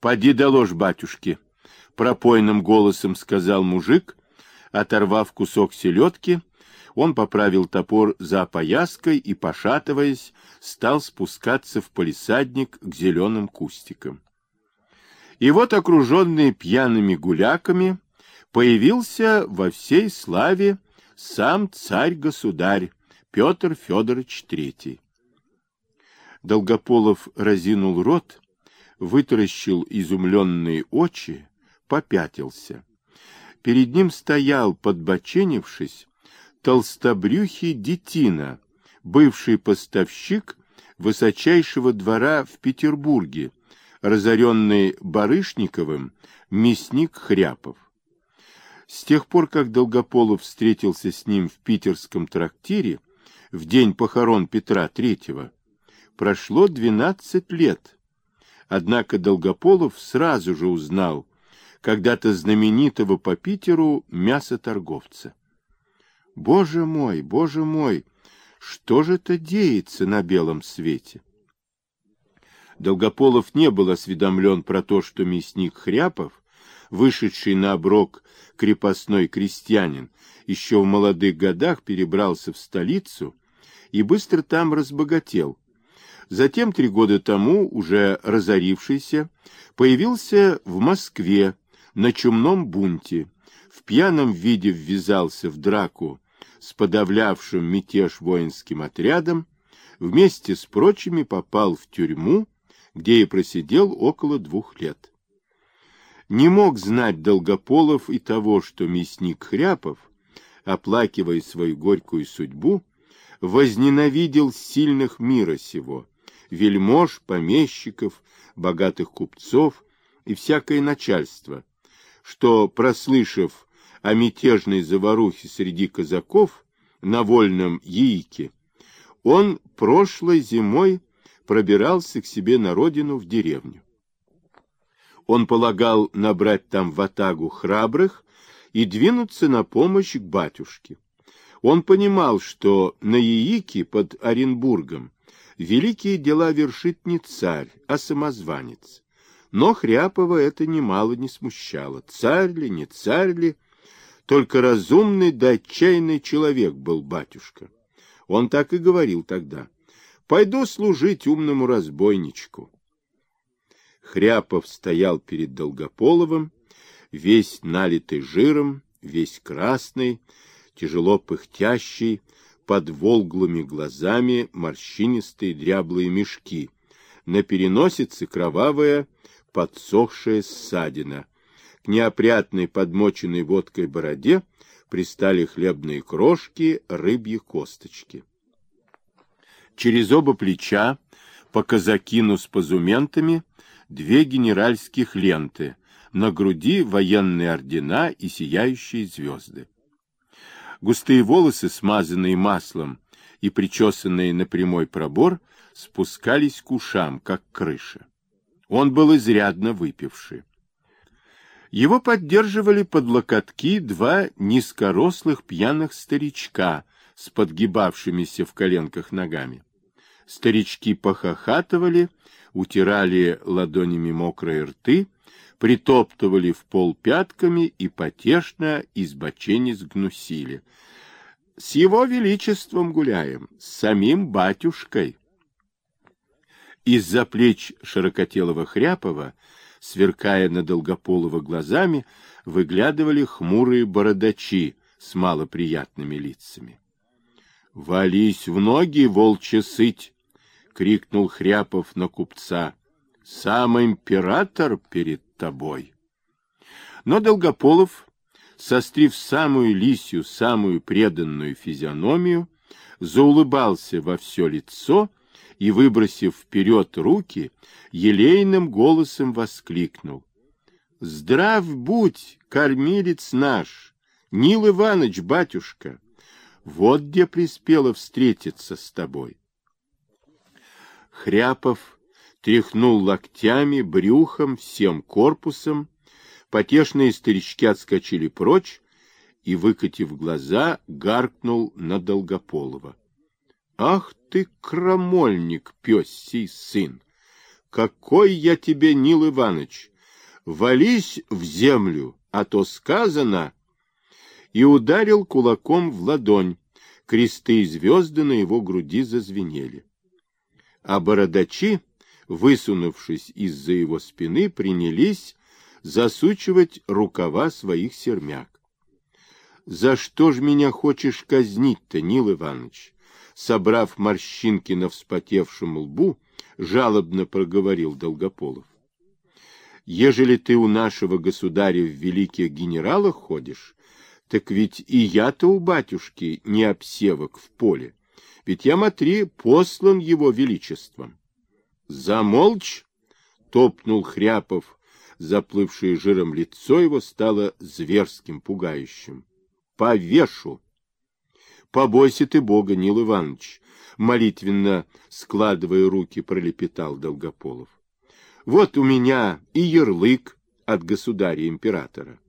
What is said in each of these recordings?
— Поди доложь батюшке, — пропойным голосом сказал мужик, оторвав кусок селедки, он поправил топор за опояской и, пошатываясь, стал спускаться в полисадник к зеленым кустикам. И вот, окруженный пьяными гуляками, появился во всей славе сам царь-государь Петр Федорович Третий. Долгополов разинул рот, вытаращил изумленные очи, попятился. Перед ним стоял, подбоченившись, толстобрюхий детина, бывший поставщик высочайшего двора в Петербурге, разоренный Барышниковым, мясник Хряпов. С тех пор, как Долгополов встретился с ним в питерском трактире в день похорон Петра Третьего, прошло двенадцать лет. Однако Долгополов сразу же узнал когда-то знаменитого по Питеру мясоторговца. Боже мой, боже мой, что же это деется на белом свете? Долгополов не был осведомлен про то, что мясник Хряпов, вышедший на оброк крепостной крестьянин, еще в молодых годах перебрался в столицу и быстро там разбогател. Затем, три года тому, уже разорившийся, появился в Москве на чумном бунте, в пьяном виде ввязался в драку с подавлявшим мятеж воинским отрядом, вместе с прочими попал в тюрьму, где и просидел около двух лет. Не мог знать Долгополов и того, что мясник Хряпов, оплакивая свою горькую судьбу, возненавидел сильных мира сего, вельмож, помещиков, богатых купцов и всякое начальство, что, прослышав о мятежной заварухе среди казаков на вольном яике, он прошлой зимой пробирался к себе на родину в деревню. Он полагал набрать там ватагу храбрых и двинуться на помощь к батюшке. Он понимал, что на Яике под Оренбургом великие дела вершит не царь, а самозванец. Но Хряпова это немало не смущало. Царь ли, не царь ли, только разумный да отчаянный человек был батюшка. Он так и говорил тогда. «Пойду служить умному разбойничку». Хряпов стоял перед Долгополовым, весь налитый жиром, весь красный, тяжело пыхтящий, под волглыми глазами морщинистые дряблые мешки, на переносице кровавая подсохшая ссадина. К неопрятной подмоченной водкой бороде пристали хлебные крошки, рыбьи косточки. Через оба плеча, по казакину с позументами, две генеральских ленты, на груди военные ордена и сияющие звезды. Густые волосы, смазанные маслом и причесанные на прямой пробор, спускались к ушам, как крыша. Он был изрядно выпивший. Его поддерживали под локотки два низкорослых пьяных старичка с подгибавшимися в коленках ногами. Старички похохатывали, утирали ладонями мокрые рты, притоптывали в пол пятками и потешно избоченец гнусили. С его величеством гуляем, с самим батюшкой. Из-за плеч широкотелого Хряпова, сверкая на Долгополова глазами, выглядывали хмурые бородачи с малоприятными лицами. — Вались в ноги, волчья сыть! — крикнул Хряпов на купца. — Сам император перед тобой! Но Долгополов, сострив самую лисью, самую преданную физиономию, заулыбался во все лицо и, выбросив вперед руки, елейным голосом воскликнул. — Здрав будь, кормилец наш, Нил Иваныч, батюшка! Вот где приспело встретиться с тобой. Хряпов тряхнул локтями, брюхом, всем корпусом, потешные старички отскочили прочь и, выкатив глаза, гаркнул на Долгополова. Ах ты, крамольник, пёсий сын! какой я тебе, Нил Иванович! Вались в землю, а то сказано!» И ударил кулаком в ладонь. Кресты и звезды на его груди зазвенели. А бородачи, высунувшись из-за его спины, принялись засучивать рукава своих сермяк. «За что ж меня хочешь казнить-то, Нил Иванович?» Собрав морщинки на вспотевшем лбу, жалобно проговорил Долгополов. «Ежели ты у нашего государя в великих генералах ходишь, так ведь и я-то у батюшки не обсевок в поле, ведь я, матри, послан его величеством». «Замолчь!» — топнул Хряпов, заплывшее жиром лицо его стало зверским, пугающим. «Повешу!» Побойся ты Бога, Нил Иванович, молитвенно складывая руки, пролепетал Долгополов. Вот у меня и ярлык от государя-императора.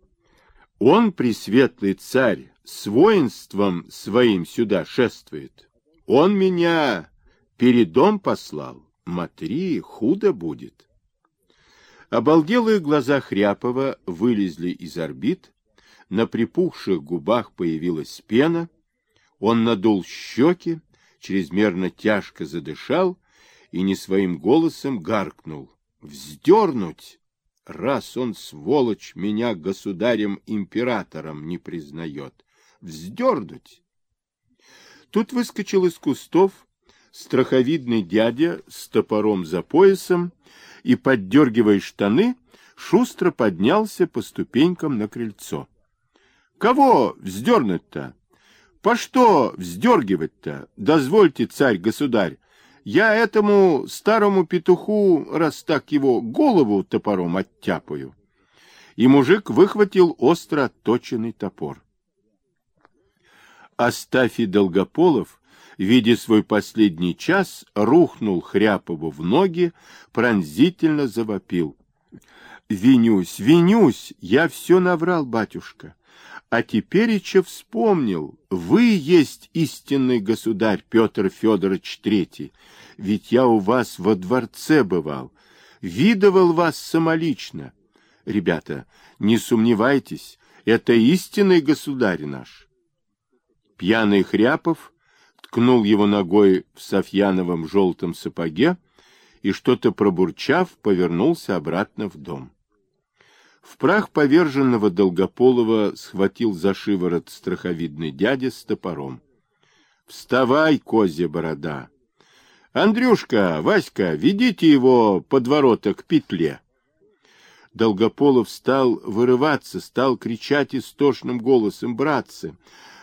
Он, пресветлый царь, с воинством своим сюда шествует. Он меня передом послал. Матри, худо будет. Обалделые глаза Хряпова вылезли из орбит, на припухших губах появилась пена — он надул щеки, чрезмерно тяжко задышал и не своим голосом гаркнул. «Вздернуть! Раз он, сволочь, меня государем-императором не признает! Вздернуть!» Тут выскочил из кустов страховидный дядя с топором за поясом и, поддергивая штаны, шустро поднялся по ступенькам на крыльцо. — Кого вздернуть-то? По что вздергивать-то? Дозвольте, царь-государь, я этому старому петуху, раз так его, голову топором оттяпаю. И мужик выхватил остро отточенный топор. Астафий Долгополов, видя свой последний час, рухнул Хряпову в ноги, пронзительно завопил. — Винюсь, винюсь, я все наврал, батюшка. А теперь еще вспомнил, вы есть истинный государь Петр Федорович Третий, ведь я у вас во дворце бывал, видывал вас самолично. Ребята, не сомневайтесь, это истинный государь наш. Пьяный Хряпов ткнул его ногой в Софьяновом желтом сапоге и, что-то пробурчав, повернулся обратно в дом. В прах поверженного Долгополова схватил за шиворот страховидный дядя с топором. — Вставай, козья борода! Андрюшка, Васька, ведите его под ворота к петле. Долгополов стал вырываться, стал кричать истошным голосом. — Братцы,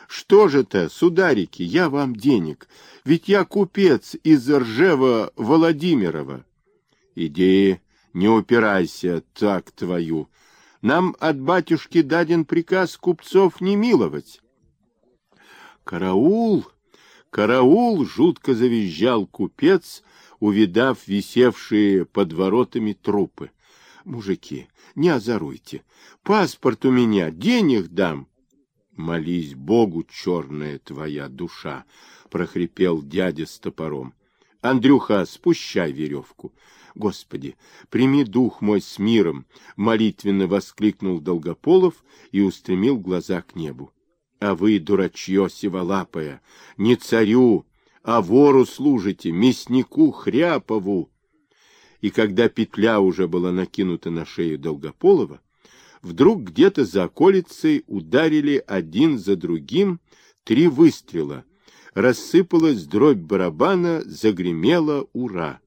что же это, сударики, я вам денег, ведь я купец из Ржева Владимирова. — Иди, не упирайся, так твою, нам от батюшки даден приказ купцов не миловать. Караул! Караул! Жутко завизжал купец, увидав висевшие под воротами трупы. Мужики, не озоруйте. Паспорт у меня, денег дам. Молись Богу, черная твоя душа, прохрипел дядя с топором. Андрюха, спущай веревку. Господи, прими дух мой с миром, молитвенно воскликнул Долгополов и устремил глаза к небу. А вы, дурачье сиволапое, не царю, а вору служите, мяснику Хряпову. И когда петля уже была накинута на шею Долгополова, вдруг где-то за околицей ударили один за другим три выстрела. Рассыпалась дробь барабана, загремело «Ура!».